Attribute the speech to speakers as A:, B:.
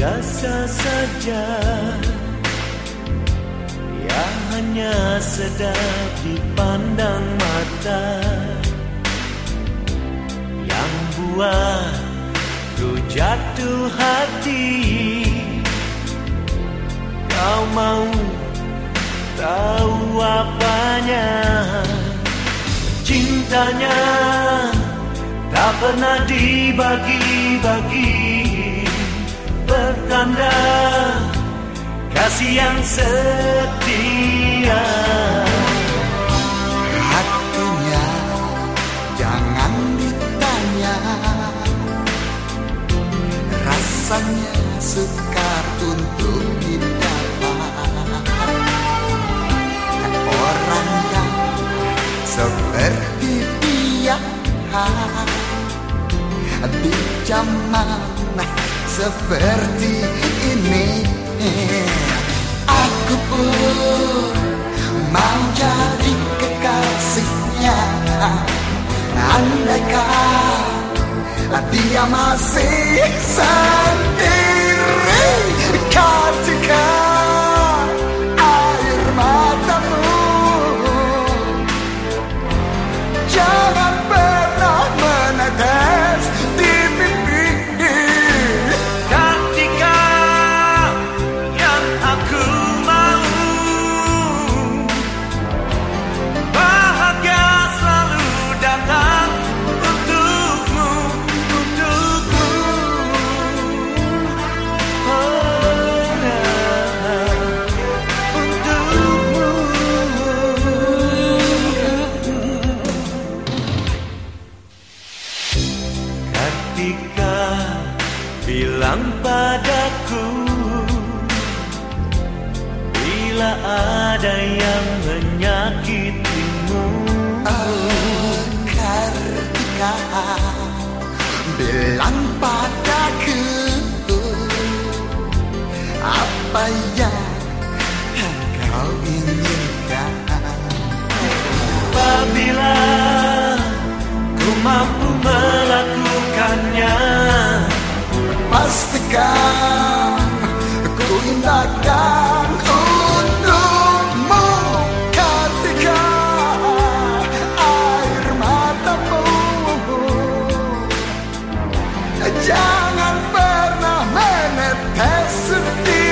A: biasa saja. Yang hanya sedap dipandang mata. Yang buat ku jatuh hati. Kau mau tahu apanya? Cintanya pernah dibagi-bagi. Bertanda kasih yang setia.
B: Hatinya jangan ditanya. Rasanya sukar untuk didapat. Orang yang seperti dia Di zaman seperti ini. Aku pun mau jadi kekasihnya. Andaikan dia masih sendiri
A: bilang padaku Bila ada yang menyakitimu
B: indahkan untukmu. Ketika air matamu. Jangan pernah menetes di